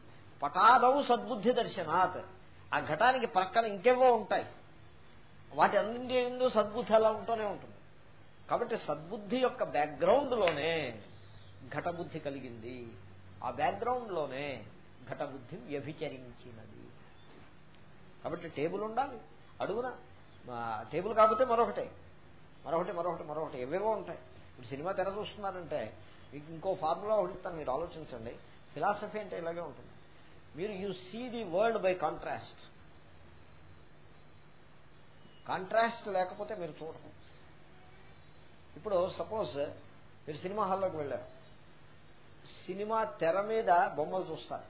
పటాదవు సద్బుద్ధి దర్శనాత్. ఆ ఘటానికి ప్రక్కన ఇంకేవో ఉంటాయి. వాటి అన్నింటి సద్బుద్ధి అలా ఉంటూనే ఉంటుంది. కాబట్టి సద్బుద్ధి యొక్క బ్యాక్గ్రౌండ్లోనే ఘటబుద్ధి కలిగింది. ఆ బ్యాక్గ్రౌండ్లోనే ఘటబుద్ధి వ్యభిచరించినది. కాబట్టి టేబుల్ ఉండాలి. అడుగున టేబుల్ కాకపోతే మరొకటే. మరొకటి మరొకటి మరొకటి. ఎవేవో ఉంటాయి. ఇప్పుడు సినిమా తెర చూస్తున్నారంటే మీకు ఇంకో ఫార్ములా ఒకటి మీరు ఆలోచించండి. ఫిలాసఫీ అంటే ఇలాగే ఉంటుంది. మీరు you see the world by contrast contrast లేకపోతే మీరు చూడరు. ఇప్పుడు సపోజ్ మీరు సినిమా హాల్లోకి వెళ్ళారు. సినిమా తెర మీద బొమ్మలు చూస్తారు.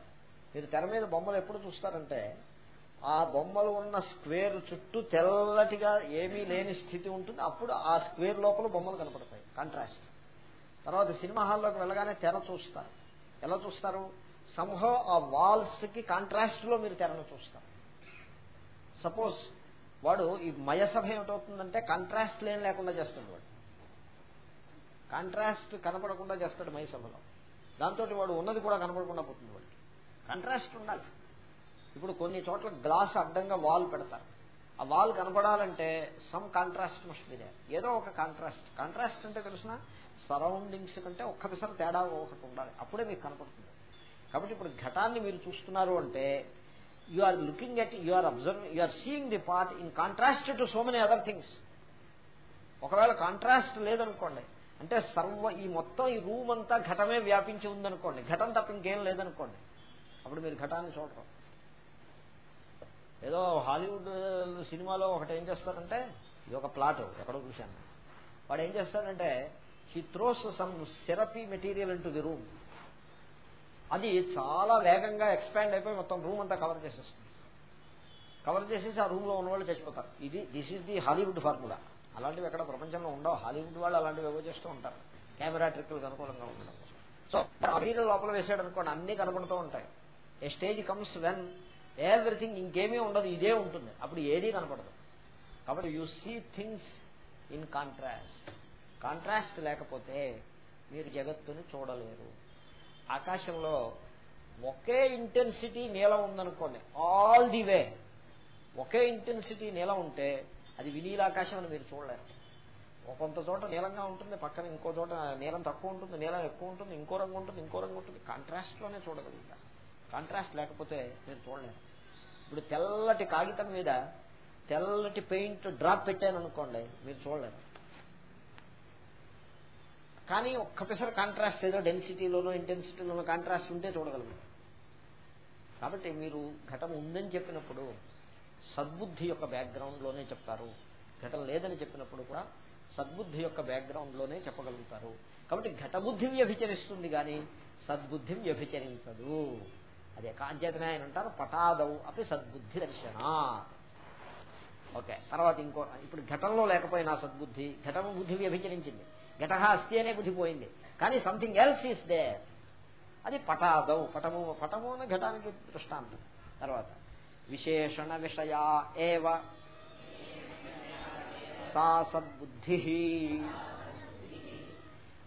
మీరు తెర మీద బొమ్మలు ఎప్పుడు చూస్తారంటే ఆ బొమ్మలు ఉన్న స్క్వేర్ చుట్టూ తెల్లటిగా ఏమీ లేని స్థితి ఉంటుంది. అప్పుడు ఆ స్క్వేర్ లోపల బొమ్మలు కనపడతాయి. కాంట్రాస్ట్. తర్వాత సినిమా హాల్లోకి వెళ్ళగానే తెర చూస్తారు. ఎలా చూస్తారు? సంభవ ఆ వాల్స్కి కాంట్రాస్ట్లో మీరు తెరను చూస్తారు. సపోజ్ వాడు ఈ మయసభ ఏమిటవుతుందంటే కాంట్రాస్ట్ లేని లేకుండా చేస్తాడు వాడు. కాంట్రాస్ట్ కనపడకుండా చేస్తాడు మయసభలో. దాంతో వాడు ఉన్నది కూడా కనపడకుండా పోతుంది వాడికి. కాంట్రాస్ట్ ఉండాలి. ఇప్పుడు కొన్ని చోట్ల గ్లాస్ అడ్డంగా వాల్ పెడతారు. ఆ వాల్ కనపడాలంటే సమ్ కాంట్రాస్ట్ మస్ట్ బి ఏదో ఒక కాంట్రాస్ట్ కాంట్రాస్ట్ అంటే తెలిసిన? సరౌండింగ్స్ కంటే ఒక్కసారి తేడా ఒకటి ఉండాలి. అప్పుడే మీకు కనపడుతుంది. కాబట్టి ఇప్పుడు ఘటాన్ని మీరు చూస్తున్నారు అంటే you are looking at you are observe you are seeing the part in contrast to so many other things ఒకవేళ కాంట్రాస్ట్ లేదనుకోండి అంటే సర్వ ఈ మొత్తం ఈ రూమ్ అంతా ఘటమే వ్యాపించి ఉందనుకోండి ఘటం తప్ప ఇంకేం లేదనుకోండి అప్పుడు మీరు ఘటాన్ని చూడటం ఏదో హాలీవుడ్ సినిమాలో ఒకటి ఏం చేస్తారంటే ఇది ఒక ప్లాట్ ఎక్కడో చూశాను. వాడు ఏం చేస్తాడంటే he throws some syrupy material into the room అది చాలా వేగంగా ఎక్స్పాండ్ అయిపోయి మొత్తం రూమ్ అంతా కవర్ చేసేస్తుంది. కవర్ చేసేసి ఆ రూమ్లో ఉన్నవాళ్ళు చచ్చిపోతారు. ఇది this is the Hollywood formula అలాంటివి ఎక్కడ ప్రపంచంలో ఉండవు. హాలీవుడ్ వాళ్ళు అలాంటివి ఏవో చేస్తూ ఉంటారు. కెమెరా ట్రిక్లకు అనుకూలంగా ఉండడం సో ఆ లోపల వేసాడు అనుకోండి అన్ని కనపడుతూ ఉంటాయి. A stage comes when everything ఇంకేమీ ఉండదు ఇదే ఉంటుంది. అప్పుడు ఏదీ కనపడదు. కాబట్టి you see things in contrast contrast లేకపోతే మీరు జగత్తుని చూడలేరు. ఆకాశంలో ఒకే ఇంటెన్సిటీ నీల ఉందనుకోండి ఆల్ ది వే ఒకే ఇంటెన్సిటీ నీల ఉంటే అది వినీలాకాశం అని మీరు చూడలేరు. కొంత చోట నీలంగా ఉంటుంది పక్కన ఇంకో చోట నీలం తక్కువ ఉంటుంది నీలం ఎక్కువ ఉంటుంది ఇంకో రంగు ఉంటుంది ఇంకో రంగు ఉంటుంది. కాంట్రాస్ట్లోనే చూడగలుగుతారు. కాంట్రాస్ట్ లేకపోతే మీరు చూడలేరు. ఇప్పుడు తెల్లటి కాగితం మీద తెల్లటి పెయింట్ డ్రాప్ పెట్టాను అనుకోండి మీరు చూడలేదు కానీ ఒక్క పిసర్ కాంట్రాస్ట్ ఏదో డెన్సిటీలోనో ఇంటెన్సిటీలోనో కాంట్రాస్ట్ ఉంటే చూడగలరు. కాబట్టి మీరు ఘటం ఉందని చెప్పినప్పుడు సద్బుద్ధి యొక్క బ్యాక్గ్రౌండ్లోనే చెప్తారు. ఘటం లేదని చెప్పినప్పుడు కూడా సద్బుద్ధి యొక్క బ్యాక్గ్రౌండ్లోనే చెప్పగలుగుతారు. కాబట్టి ఘటబుద్ధి వ్యభిచరిస్తుంది కానీ సద్బుద్ధి వ్యభిచరించదు. అదే కాంచేతనే ఆయన అంటారు పటాదవు అపి సద్బుద్ధి దర్శనా ఓకే తర్వాత ఇంకో ఇప్పుడు ఘటంలో లేకపోయినా సద్బుద్ధి ఘటము బుద్ధి వ్యభిచరించింది. ఘట అస్థి అనే బుద్ధి పోయింది. కానీ సంథింగ్ ఎల్స్ ఈస్ దే అది పటాదవు పటము పటము అనే ఘటానికి దృష్టాంతం. తర్వాత విశేషణ విషయా ఏవ? సా సద్బుద్ధి.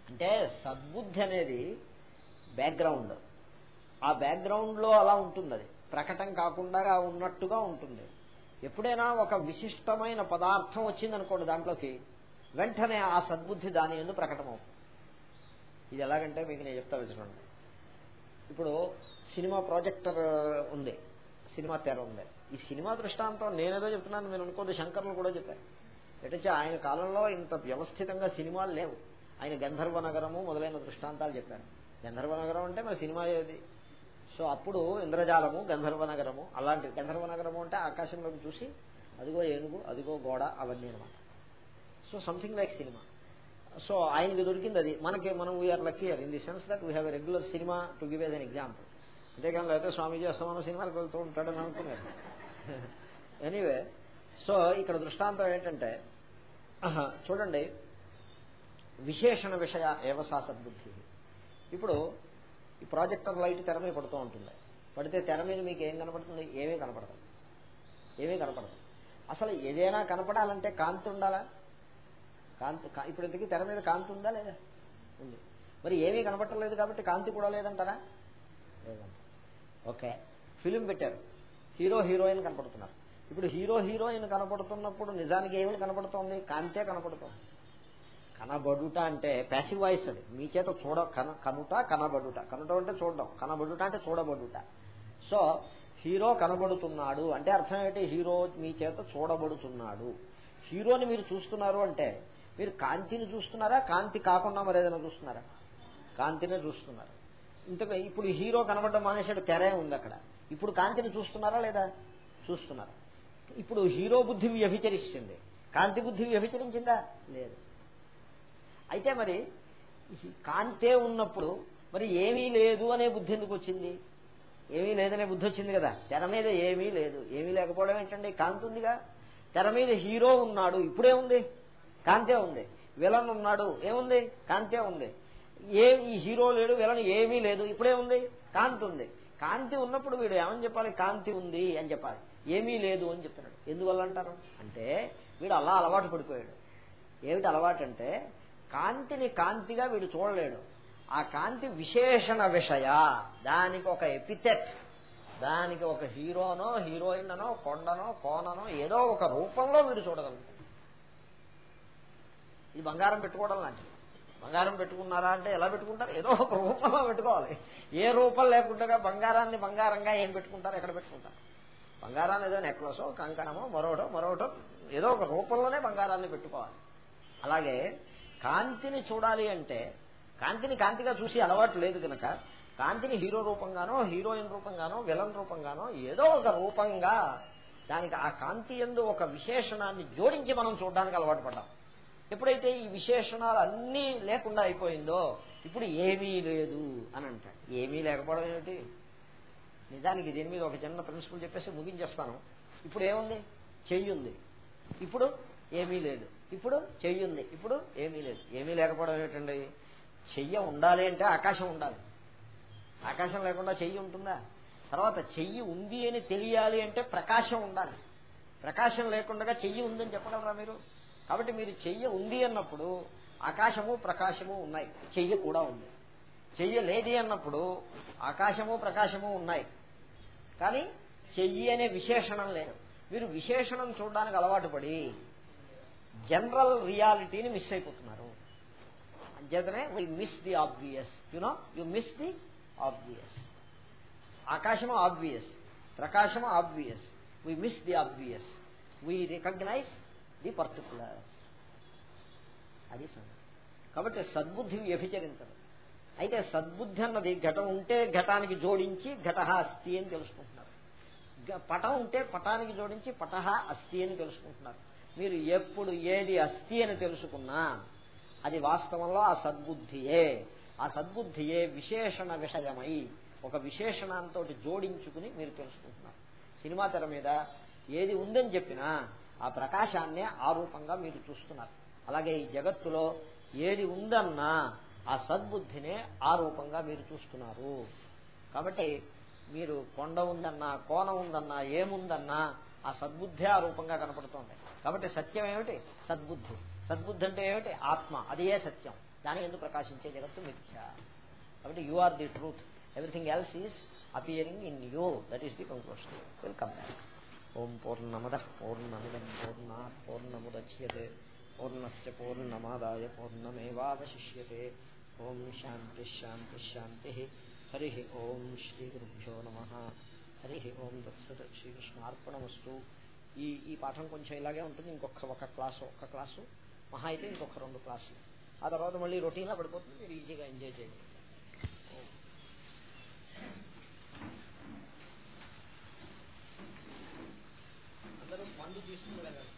అంటే సద్బుద్ధి అనేది బ్యాక్గ్రౌండ్ ఆ బ్యాక్గ్రౌండ్లో అలా ఉంటుంది అది. ప్రకటం కాకుండా ఉన్నట్టుగా ఉంటుంది. ఎప్పుడైనా ఒక విశిష్టమైన పదార్థం వచ్చిందనుకోండి దాంట్లోకి వెంటనే ఆ సద్బుద్ధి దాని ఎందు ప్రకటమవుతుంది. ఇది ఎలాగంటే మీకు నేను చెప్తా చూడండి ఇప్పుడు సినిమా ప్రాజెక్టర్ ఉంది. సినిమా తెర ఉంది. ఈ సినిమా దృష్టాంతం నేనేదో చెప్తున్నాను మీరు అనుకోదు శంకర్లు కూడా చెప్పారు. ఎటొచ్చి ఆయన కాలంలో ఇంత వ్యవస్థితంగా సినిమాలు లేవు. ఆయన గంధర్వ నగరము మొదలైన దృష్టాంతాలు చెప్పారు. గంధర్వ నగరం అంటే మరి సినిమా ఏది? సో అప్పుడు ఇంద్రజాలము గంధర్వ నగరము అలాంటి గంధర్వ నగరము అంటే ఆకాశంలోకి చూసి అదిగో ఏనుగు అదిగో గోడ అవన్నీ అనమాట so something like cinema so ఆయనకి దొరికింది అది. మనకి మనం we are luckier in the sense that we have a regular cinema to give us an example అంతేకాని లేకపోతే స్వామీజీ అస్తమానం సినిమాలకు వెళ్తూ ఉంటాడని అనుకున్నాను ఎనీవే సో ఇక్కడ దృష్టాంతం ఏంటంటే చూడండి విశేషణ విషయ ఏవసా సద్బుద్ధి. ఇప్పుడు ఈ ప్రాజెక్టర్ లైట్ తెర మీద పడుతూ ఉంటుంది. పడితే తెర మీద మీకు ఏం కనపడుతుంది? ఏమీ కనపడదు. ఏమీ కనపడదు. అసలు ఏదైనా కనపడాలంటే కాంతి ఉండాలా? కాంతి ఇప్పుడు ఇంతకీ తెర మీద కాంతి ఉందా లేదా? ఉంది. మరి ఏమీ కనపడలేదు కాబట్టి కాంతి కూడా లేదంటారా? లేదంట. ఓకే. ఫిలిం పెట్టారు. హీరో హీరోయిన్ కనపడుతున్నారు. ఇప్పుడు హీరో హీరోయిన్ కనపడుతున్నప్పుడు నిజానికి ఏమి కనపడుతోంది? కాంతే కనపడుతోంది. కనబడుట అంటే ప్యాసివ్ వాయిస్ అది. మీ చేత చూడ కన కనుట కనబడుట. కనుట అంటే చూడడం. కనబడుట అంటే చూడబడుట. సో హీరో కనబడుతున్నాడు. అంటే అర్థం ఏంటి హీరో మీ చేత చూడబడుతున్నాడు. హీరోని మీరు చూస్తున్నారు అంటే మీరు కాంతిని చూస్తున్నారా? కాంతి కాకుండా మరేదైనా చూస్తున్నారా? కాంతినే చూస్తున్నారు. ఇంతకు ఇప్పుడు హీరో కనబడడం మానేశాడు తెరే ఉంది అక్కడ. ఇప్పుడు కాంతిని చూస్తున్నారా లేదా? చూస్తున్నారు. ఇప్పుడు హీరో బుద్ధి వ్యభిచరిస్తుంది. కాంతి బుద్ధి వ్యభిచరించిందా? లేదు. అయితే మరి కాంతే ఉన్నప్పుడు మరి ఏమీ లేదు అనే బుద్ధి ఎందుకు వచ్చింది? ఏమీ లేదనే బుద్ధి వచ్చింది కదా. తెర మీద ఏమీ లేదు. ఏమీ లేకపోవడం ఏంటండి? కాంతి ఉందిగా. తెర మీద హీరో ఉన్నాడు. ఇప్పుడే ఉంది. కాంతే ఉంది. విలన్ ఉన్నాడు. ఏముంది? కాంతే ఉంది. ఏ ఈ హీరో లేడు విలన్ ఏమీ లేదు. ఇప్పుడే ఉంది. కాంతి ఉంది. కాంతి ఉన్నప్పుడు వీడు ఏమని చెప్పాలి? కాంతి ఉంది అని చెప్పాలి. ఏమీ లేదు అని చెప్తున్నాడు. ఎందువల్ల అంటారు? అంటే వీడు అలా అలవాటు పడిపోయాడు. ఏమిటి అలవాటు అంటే కాంతిని కాంతిగా వీడు చూడలేడు. ఆ కాంతి విశేషణ విషయ. దానికి ఒక ఎపిథెట్ దానికి ఒక హీరోనో హీరోయిన్ అనో కొండనో కోననో ఏదో ఒక రూపంలో వీడు చూడగలుగుతాడు. ఇది బంగారం పెట్టుకోవడం లాంటిది. బంగారం పెట్టుకున్నారా అంటే ఎలా పెట్టుకుంటారు? ఏదో ఒక రూపంలో పెట్టుకోవాలి. ఏ రూపం లేకుండా బంగారాన్ని బంగారంగా ఏం పెట్టుకుంటారు? ఎక్కడ పెట్టుకుంటారు? బంగారాన్ని ఏదో నెక్లెసో కంకణమో మరోటో మరోటో ఏదో ఒక రూపంలోనే బంగారాన్ని పెట్టుకోవాలి. అలాగే కాంతిని చూడాలి అంటే కాంతిని కాంతిగా చూసి అలవాటు లేదు కనుక కాంతిని హీరో రూపంగానో హీరోయిన్ రూపంగానో విలన్ రూపంగానో ఏదో ఒక రూపంగా దానికి ఆ కాంతి ఎందు ఒక విశేషణాన్ని జోడించి మనం చూడడానికి అలవాటు పడ్డాం. ఎప్పుడైతే ఈ విశేషణాలు అన్నీ లేకుండా అయిపోయిందో ఇప్పుడు ఏమీ లేదు అని అంటాడు. ఏమీ లేకపోవడం ఏమిటి? నిజానికి దీని మీద ఒక చిన్న ప్రిన్సిపల్ చెప్పేసి ముగించేస్తాను. ఇప్పుడు ఏముంది? చెయ్యి ఉంది ఇప్పుడు ఏమీ లేదు. ఇప్పుడు చెయ్యి ఉంది ఇప్పుడు ఏమీ లేదు. ఏమీ లేకపోవడం ఏమిటండి? చెయ్య ఉండాలి అంటే ఆకాశం ఉండాలి. ఆకాశం లేకుండా చెయ్యి ఉంటుందా? తర్వాత చెయ్యి ఉంది అని తెలియాలి అంటే ప్రకాశం ఉండాలి. ప్రకాశం లేకుండా చెయ్యి ఉందని చెప్పగలరా మీరు? కాబట్టి మీరు చెయ్య ఉంది అన్నప్పుడు ఆకాశము ప్రకాశము ఉన్నాయి. చెయ్యి కూడా ఉంది. చెయ్యి లేది అన్నప్పుడు ఆకాశము ప్రకాశము ఉన్నాయి. కానీ చెయ్యి అనే విశేషణం లేదు. మీరు విశేషణం చూడడానికి అలవాటు పడి జనరల్ రియాలిటీని మిస్ అయిపోతున్నారు. అంచేతనే we miss the obvious you know you miss the obvious ఆకాశము obvious Prakasam obvious we miss the obvious we recognise the particular అది సంగతి. కాబట్టి సద్బుద్ధి వ్యభిచరించదు. అయితే సద్బుద్ధి అన్నది ఘటం ఉంటే ఘటానికి జోడించి ఘట అస్థి అని తెలుసుకుంటున్నారు. పటం ఉంటే పటానికి జోడించి పటహ అస్థి అని తెలుసుకుంటున్నారు. మీరు ఎప్పుడు ఏది అస్థి అని తెలుసుకున్నా అది వాస్తవంలో ఆ సద్బుద్ధియే. ఆ సద్బుద్ధియే విశేషణ విషయమై ఒక విశేషణంతో జోడించుకుని మీరు తెలుసుకుంటున్నారు. సినిమా తెర మీద ఏది ఉందని చెప్పినా ఆ ప్రకాశాన్నే ఆ రూపంగా మీరు చూస్తున్నారు. అలాగే ఈ జగత్తులో ఏది ఉందన్నా ఆ సద్బుద్ధినే ఆ రూపంగా మీరు చూస్తున్నారు. కాబట్టి మీరు కొండ ఉందన్నా కోన ఉందన్నా ఏముందన్నా ఆ సద్బుద్ధి ఆ రూపంగా కనపడుతోంది. కాబట్టి సత్యం ఏమిటి? సద్బుద్ధి. సద్బుద్ధి అంటే ఏమిటి? ఆత్మ. అదే సత్యం? దాని ఎందుకు ప్రకాశించే జగత్తు మిథ్య? కాబట్టి you are the truth everything else is appearing in you that is the conclusion welcome back ఓం పూర్ణమద పూర్ణమిదం పూర్ణ పూర్ణముద్యతే. పూర్ణస్ పూర్ణమాదాయ పూర్ణమేవాశిష్యతే ఓం శాంతి శాంతి శాంతి. హరి ఓం శ్రీ గురుభ్యో నమ. హరి ఓం దత్సత్ శ్రీకృష్ణార్పణమస్తు ఈ ఈ పాఠం కొంచెం ఇలాగే ఉంటుంది ఇంకొక ఒక క్లాసు ఒక్క క్లాసు మహా అయితే ఇంకొక రెండు క్లాసులు ఆ తర్వాత మళ్ళీ రొటీన్లో పడిపోతుంది మీరు ఈజీగా ఎంజాయ్ చేయండి. అందరూ పండు తీసుకుని వెళ్ళాలి